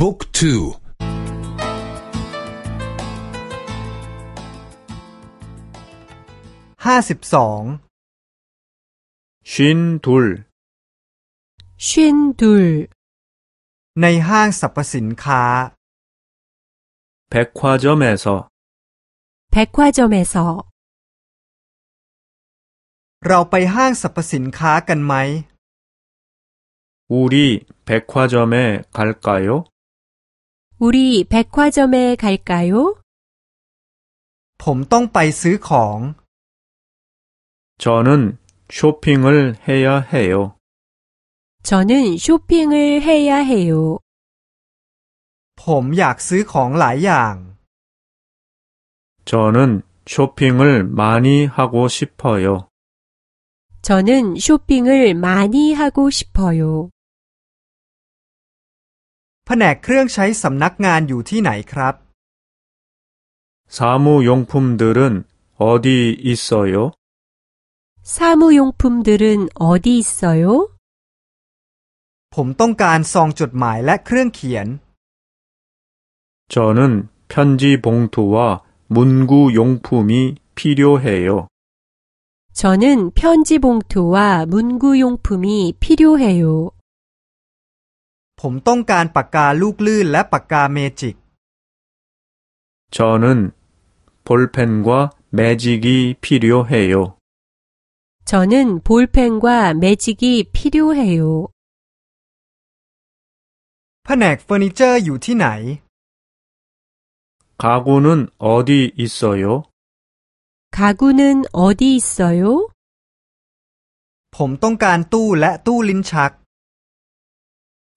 บุ๊กทูห้าสิบสองชินดูลชินดูลในห้างสรรพสินค้า백화점에서 백화점에서เราไปห้างสรรพสินค้ากันไหม 우리 백화점에 갈까요? 우리 백화점에 갈까요? ผมต้องไปซื้อของ 저는 쇼핑을 해야 해요. 저는 쇼핑을 해야 해요. ผมอยากซื้อของหลายอย่าง 저는 쇼핑을 많이 하고 싶어요. 저는 쇼핑을 많이 하고 싶어요. แผนกเครื่องใช้สำนักงานอยู่ที่ไหนครับ 사무용품들은 어디 있어요? 사무용품들은 어디 있어요? ผมต้องการซองจดหมายและเครื่องเขียน 저는 편지 봉투와 문구 용품이 필요해요. 저는 편지 봉투와 문구 용품이 필요해요. ผมต้องการปากกาลูกลื่นและปากกาเมจิก 저는 볼펜과 매직이 필요해요. 저는 볼펜과 매직이 필요해요. แผนกเฟอร์นิเจอร์อยู่ที่ไหน 가구는 어디 있어요? 가구는 어디 있어요? ผมต้องการตู้และตู้ลิ้นชัก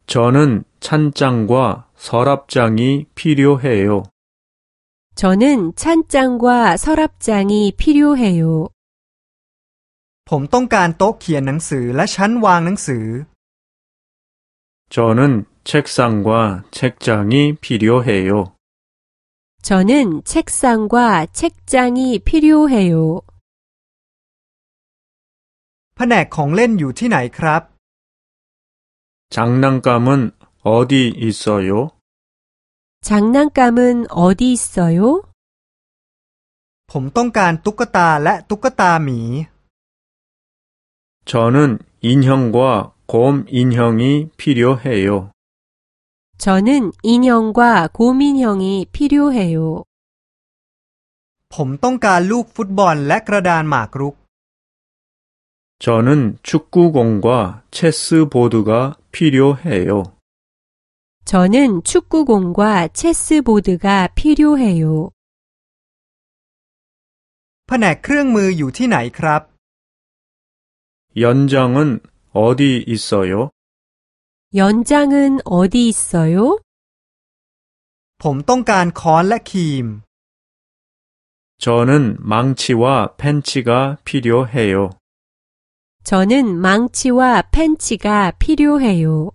저는 찬장과 서랍장이 필요해요. 저는 찬장과 서랍장이 필요해요. ผมต้องการโต๊ะเขียนหนังสือและชั้นวางหนังสือ 저는 책상과 책장이 필요해요. 저는 책상과 책장이 필요해요. แผนกของเล่นอยู่ที่ไหนครับ 장난감은 어디 있어요? 장난감은 어디 있어요? ผมต้องการตุ๊กตาและตุ๊กตาหมี 저는 인형과 곰 인형이 필요해요. 저는 인형과 곰인형이 필요해요. ผมต้องการลูกฟุตบอลและกระดานหมากรุก 저는 축구공과 체스보드가 필요해요. 저는 축구공과 체스보드가 필요해요. แผนกเครื่องมืออยู่ที่ไหนครับ 연장은 어디 있어요? 연장은 어디 있어요? ผมต้องการค้อนและครีม 저는 망치와 펜치가 필요해요. 저는 망치와 펜치가 필요해요.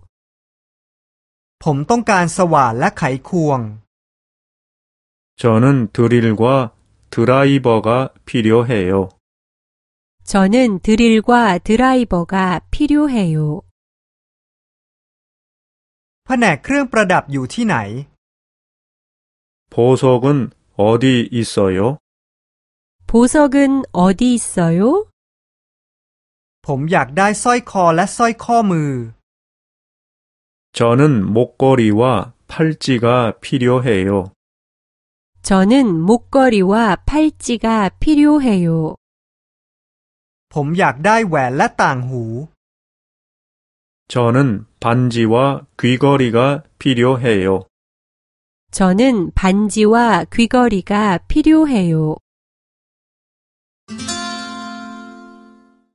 ผมต้องการสว่านและไขควง 저는 드릴과 드라이버가 필요해요. 저는 드릴과 드라이버가 필요해요. แผนกเครื่องประดับอยู่ที่ไหน 보석은 어디 있어요? 보석은 어디 있어요? ผมอยากได้สร้อยคอและสร้อยข้อมือ 저는 목걸이와 팔찌가 필요해요. 저는 목걸이와 팔찌가 필요해요. ผมอยากได้แหวนและต่างหู 저는 반지와 귀걸이가 필요해요. 저는 반지와 귀걸이가 필요해요.